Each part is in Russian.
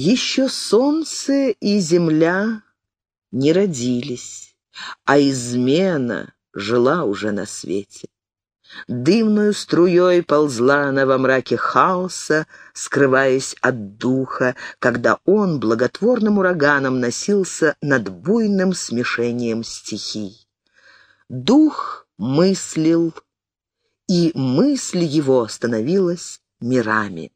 Еще солнце и земля не родились, а измена жила уже на свете. Дымную струей ползла она во мраке хаоса, скрываясь от духа, когда он благотворным ураганом носился над буйным смешением стихий. Дух мыслил, и мысль его становилась мирами.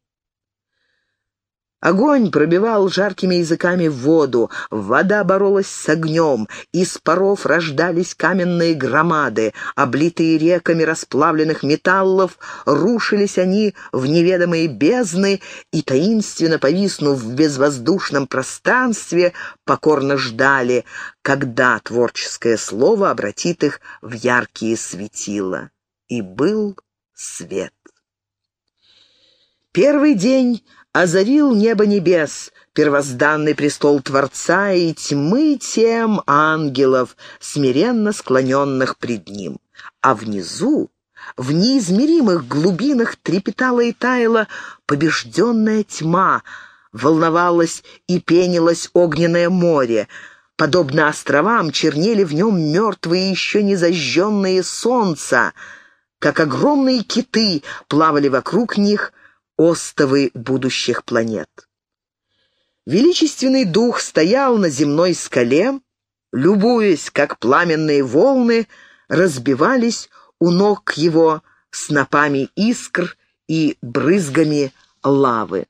Огонь пробивал жаркими языками воду, вода боролась с огнем, из паров рождались каменные громады, облитые реками расплавленных металлов, рушились они в неведомые бездны и, таинственно повиснув в безвоздушном пространстве, покорно ждали, когда творческое слово обратит их в яркие светила. И был свет. Первый день озарил небо небес, первозданный престол Творца и тьмы тем ангелов, смиренно склоненных пред ним. А внизу, в неизмеримых глубинах трепетала и таяла побежденная тьма, волновалась и пенилось огненное море, Подобно островам чернели в нем мертвые еще не зажженные солнца, как огромные киты плавали вокруг них остовы будущих планет. Величественный дух стоял на земной скале, любуясь, как пламенные волны разбивались у ног его снопами искр и брызгами лавы.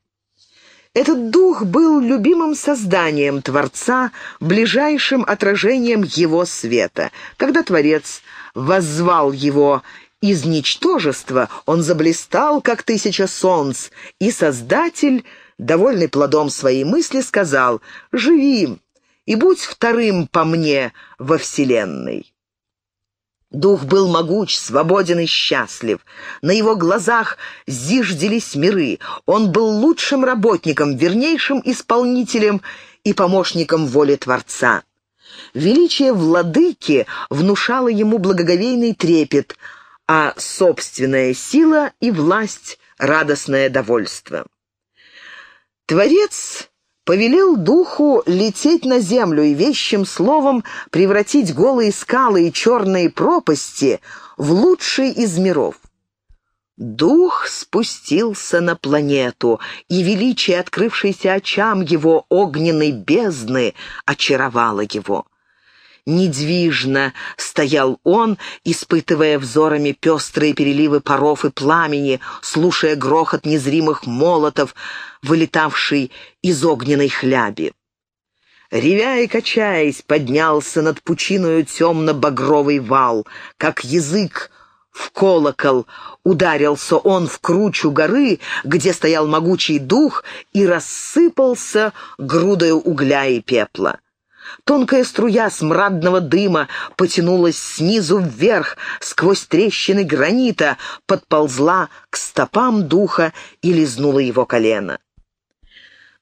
Этот дух был любимым созданием Творца, ближайшим отражением его света. Когда Творец воззвал его из ничтожества он заблистал, как тысяча солнц, и Создатель, довольный плодом своей мысли, сказал «Живи и будь вторым по мне во Вселенной». Дух был могуч, свободен и счастлив. На его глазах зиждились миры. Он был лучшим работником, вернейшим исполнителем и помощником воли Творца. Величие владыки внушало ему благоговейный трепет — а собственная сила и власть — радостное довольство. Творец повелел духу лететь на землю и вещим словом превратить голые скалы и черные пропасти в лучший из миров. Дух спустился на планету, и величие открывшейся очам его огненной бездны очаровало его. Недвижно стоял он, испытывая взорами пестрые переливы паров и пламени, слушая грохот незримых молотов, вылетавший из огненной хляби. Ревя и качаясь, поднялся над пучиною темно-багровый вал, как язык в колокол ударился он в кручу горы, где стоял могучий дух, и рассыпался грудою угля и пепла. Тонкая струя смрадного дыма потянулась снизу вверх, сквозь трещины гранита, подползла к стопам духа и лизнула его колено.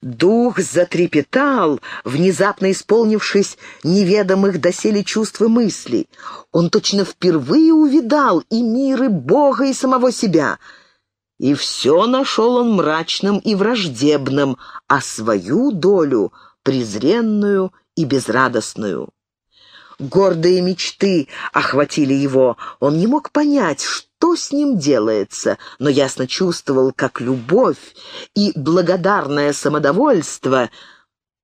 Дух затрепетал, внезапно исполнившись неведомых доселе чувств и мыслей. Он точно впервые увидал и мир, и Бога, и самого себя. И все нашел он мрачным и враждебным, а свою долю — презренную и безрадостную. Гордые мечты охватили его. Он не мог понять, что с ним делается, но ясно чувствовал, как любовь и благодарное самодовольство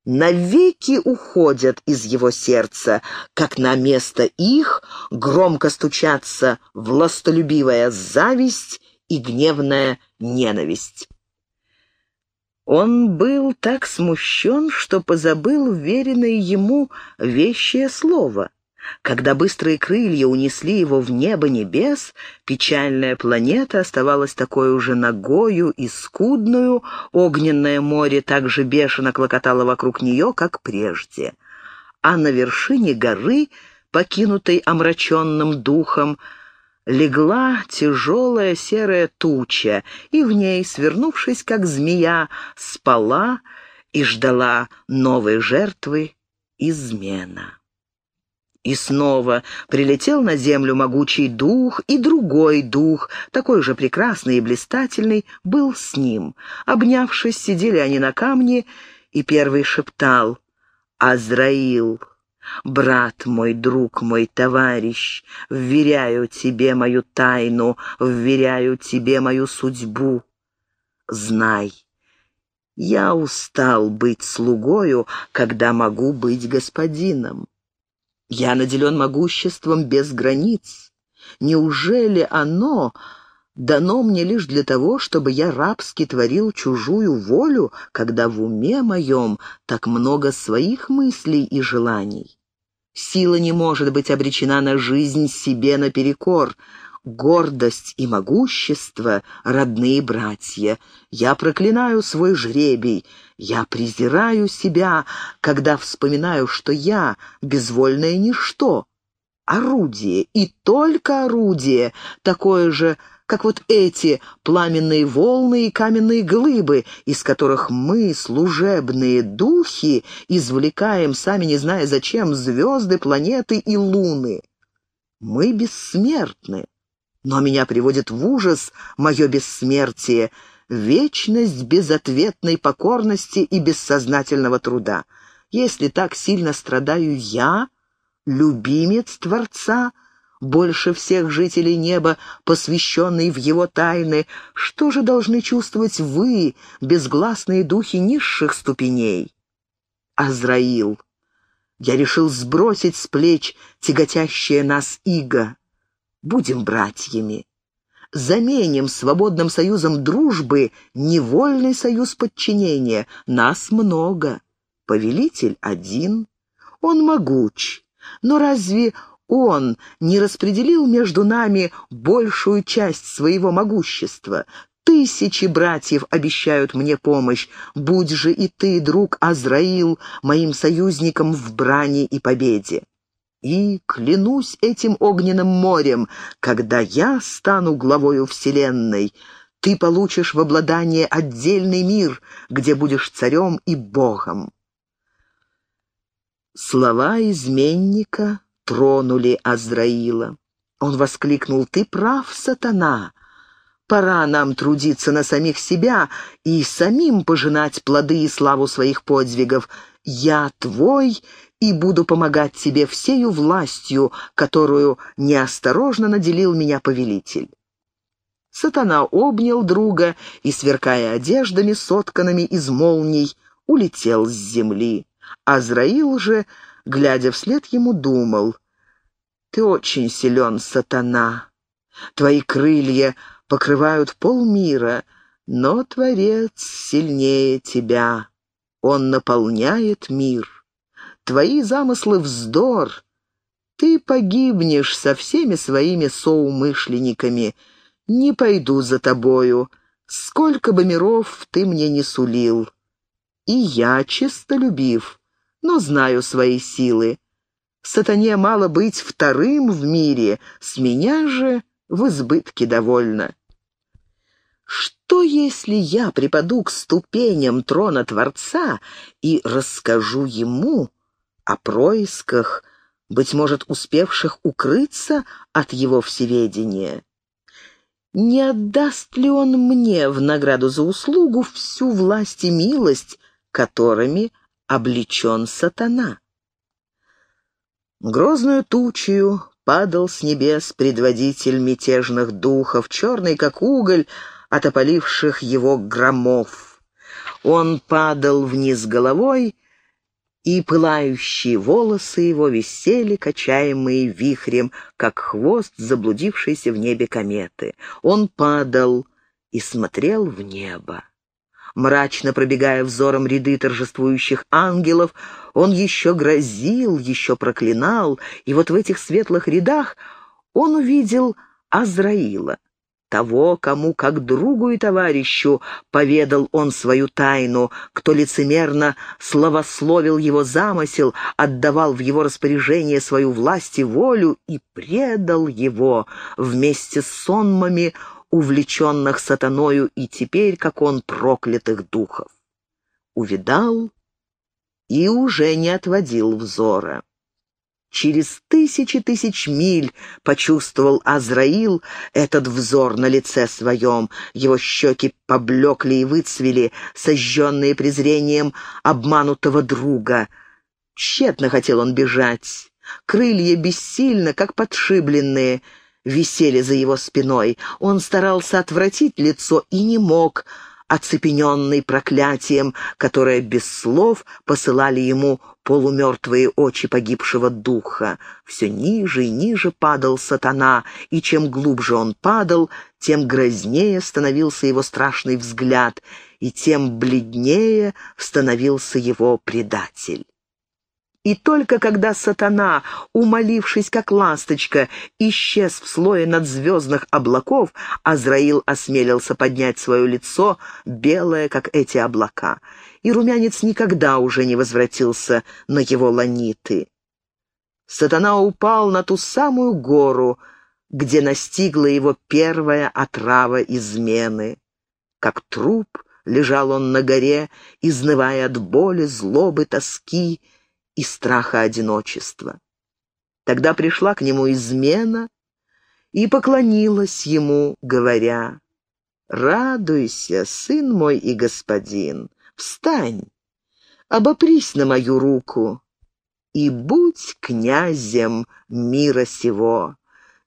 навеки уходят из его сердца, как на место их громко стучатся властолюбивая зависть и гневная ненависть. Он был так смущен, что позабыл веренное ему вещее слово. Когда быстрые крылья унесли его в небо небес, печальная планета оставалась такой уже ногою и скудную, огненное море так же бешено клокотало вокруг нее, как прежде. А на вершине горы, покинутой омраченным духом, легла тяжелая серая туча, и в ней, свернувшись как змея, спала и ждала новой жертвы измена. И снова прилетел на землю могучий дух, и другой дух, такой же прекрасный и блистательный, был с ним. Обнявшись, сидели они на камне и первый шептал «Азраил». «Брат мой, друг мой, товарищ, вверяю тебе мою тайну, вверяю тебе мою судьбу. Знай, я устал быть слугою, когда могу быть господином. Я наделен могуществом без границ. Неужели оно дано мне лишь для того, чтобы я рабски творил чужую волю, когда в уме моем так много своих мыслей и желаний? Сила не может быть обречена на жизнь себе наперекор. Гордость и могущество — родные братья. Я проклинаю свой жребий, я презираю себя, когда вспоминаю, что я — безвольное ничто, орудие, и только орудие, такое же, как вот эти пламенные волны и каменные глыбы, из которых мы, служебные духи, извлекаем, сами не зная зачем, звезды, планеты и луны. Мы бессмертны, но меня приводит в ужас мое бессмертие, вечность безответной покорности и бессознательного труда. Если так сильно страдаю я, любимец Творца — больше всех жителей неба, посвященный в его тайны, что же должны чувствовать вы, безгласные духи низших ступеней? Азраил, я решил сбросить с плеч тяготящее нас иго. Будем братьями. Заменим свободным союзом дружбы невольный союз подчинения. Нас много. Повелитель один. Он могуч. Но разве он не распределил между нами большую часть своего могущества. Тысячи братьев обещают мне помощь. Будь же и ты, друг Азраил, моим союзником в брани и победе. И клянусь этим огненным морем, когда я стану главою Вселенной, ты получишь в обладание отдельный мир, где будешь царем и богом. Слова изменника тронули Азраила. Он воскликнул, «Ты прав, сатана! Пора нам трудиться на самих себя и самим пожинать плоды и славу своих подвигов. Я твой и буду помогать тебе всею властью, которую неосторожно наделил меня повелитель». Сатана обнял друга и, сверкая одеждами, сотканными из молний, улетел с земли. Азраил же глядя вслед ему, думал, «Ты очень силен, сатана. Твои крылья покрывают полмира, но Творец сильнее тебя. Он наполняет мир. Твои замыслы — вздор. Ты погибнешь со всеми своими соумышленниками. Не пойду за тобою, сколько бы миров ты мне не сулил. И я чистолюбив, но знаю свои силы. Сатане мало быть вторым в мире, с меня же в избытке довольно. Что, если я припаду к ступеням трона Творца и расскажу ему о происках, быть может, успевших укрыться от его всеведения? Не отдаст ли он мне в награду за услугу всю власть и милость, которыми облечен сатана. Грозную тучью падал с небес предводитель мятежных духов, черный как уголь от опаливших его громов. Он падал вниз головой, и пылающие волосы его висели, качаемые вихрем, как хвост заблудившейся в небе кометы. Он падал и смотрел в небо. Мрачно пробегая взором ряды торжествующих ангелов, он еще грозил, еще проклинал, и вот в этих светлых рядах он увидел Азраила. Того, кому, как другу и товарищу, поведал он свою тайну, кто лицемерно славословил его замысел, отдавал в его распоряжение свою власть и волю и предал его вместе с сонмами увлеченных сатаною и теперь, как он, проклятых духов. Увидал и уже не отводил взора. Через тысячи тысяч миль почувствовал Азраил этот взор на лице своем. Его щеки поблекли и выцвели, сожженные презрением обманутого друга. Тщетно хотел он бежать. Крылья бессильно, как подшибленные, висели за его спиной. Он старался отвратить лицо и не мог, оцепененный проклятием, которое без слов посылали ему полумертвые очи погибшего духа. Все ниже и ниже падал сатана, и чем глубже он падал, тем грознее становился его страшный взгляд, и тем бледнее становился его предатель. И только когда сатана, умолившись как ласточка, исчез в слое надзвездных облаков, Азраил осмелился поднять свое лицо, белое, как эти облака, и румянец никогда уже не возвратился на его ланиты. Сатана упал на ту самую гору, где настигла его первая отрава измены. Как труп лежал он на горе, изнывая от боли, злобы, тоски, и страха одиночества. Тогда пришла к нему измена и поклонилась ему, говоря, «Радуйся, сын мой и господин, встань, обопрись на мою руку и будь князем мира сего.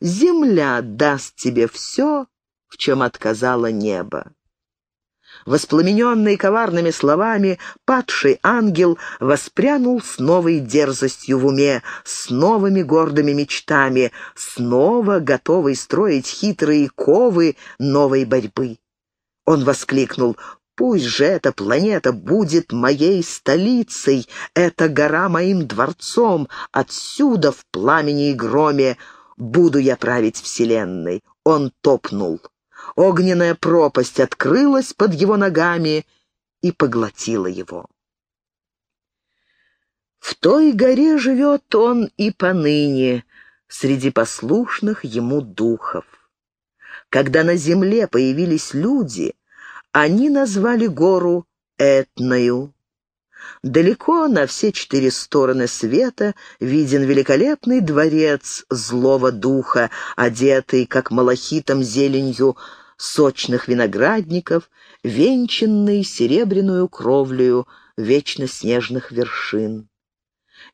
Земля даст тебе все, в чем отказало небо». Воспламененный коварными словами, падший ангел воспрянул с новой дерзостью в уме, с новыми гордыми мечтами, снова готовый строить хитрые ковы новой борьбы. Он воскликнул Пусть же эта планета будет моей столицей, эта гора моим дворцом, отсюда в пламени и громе буду я править вселенной. Он топнул. Огненная пропасть открылась под его ногами и поглотила его. В той горе живет он и поныне, среди послушных ему духов. Когда на земле появились люди, они назвали гору Этною. Далеко на все четыре стороны света виден великолепный дворец злого духа, одетый, как малахитом зеленью, сочных виноградников, венчанный серебряную кровлею вечно снежных вершин.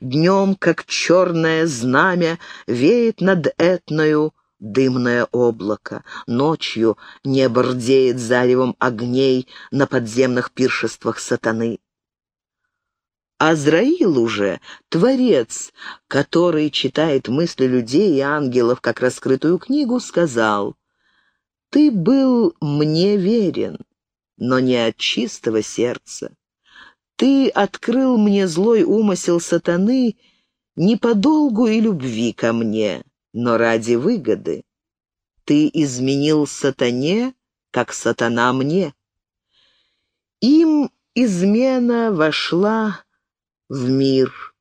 Днем, как черное знамя, веет над Этною дымное облако. Ночью небо рдеет заревом огней на подземных пиршествах сатаны. Азраил уже, творец, который читает мысли людей и ангелов как раскрытую книгу, сказал, «Ты был мне верен, но не от чистого сердца. Ты открыл мне злой умысел сатаны не по долгу и любви ко мне, но ради выгоды. Ты изменил сатане, как сатана мне. Им измена вошла в мир,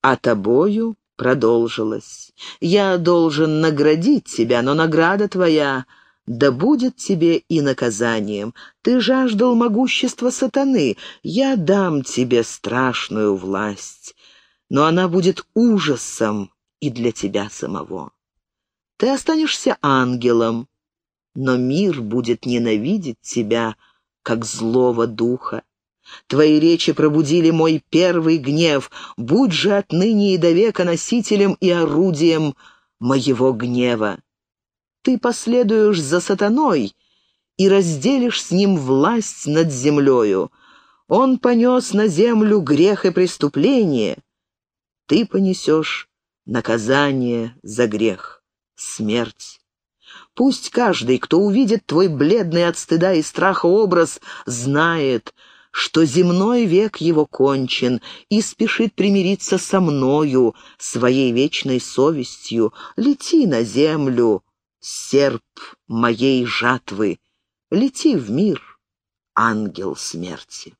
а тобою продолжилась. Я должен наградить тебя, но награда твоя да будет тебе и наказанием. Ты жаждал могущества сатаны, я дам тебе страшную власть, но она будет ужасом и для тебя самого. Ты останешься ангелом, но мир будет ненавидеть тебя, как злого духа. Твои речи пробудили мой первый гнев. Будь же отныне и до века носителем и орудием моего гнева. Ты последуешь за сатаной и разделишь с ним власть над землею. Он понес на землю грех и преступление. Ты понесешь наказание за грех, смерть. Пусть каждый, кто увидит твой бледный от стыда и страха образ, знает, что земной век его кончен, и спешит примириться со мною, своей вечной совестью. Лети на землю, серп моей жатвы, лети в мир, ангел смерти.